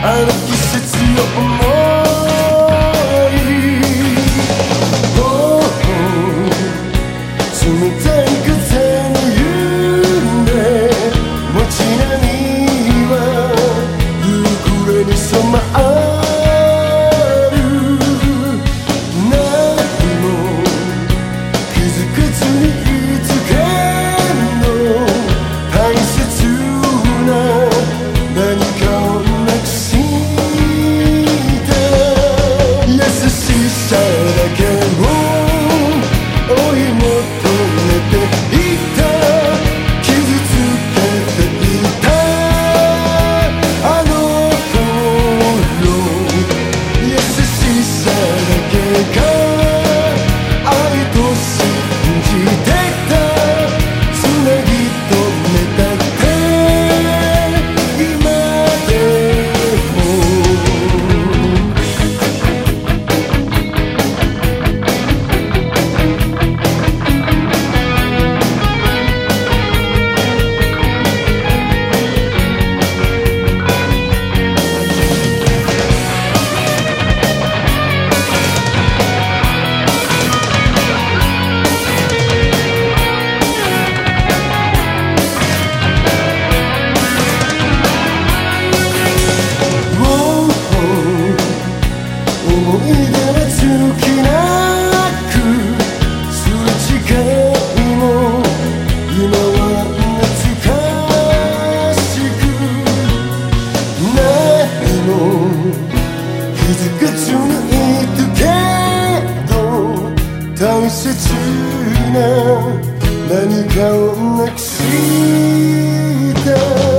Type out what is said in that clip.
あの季節を思う。切な何かをなくして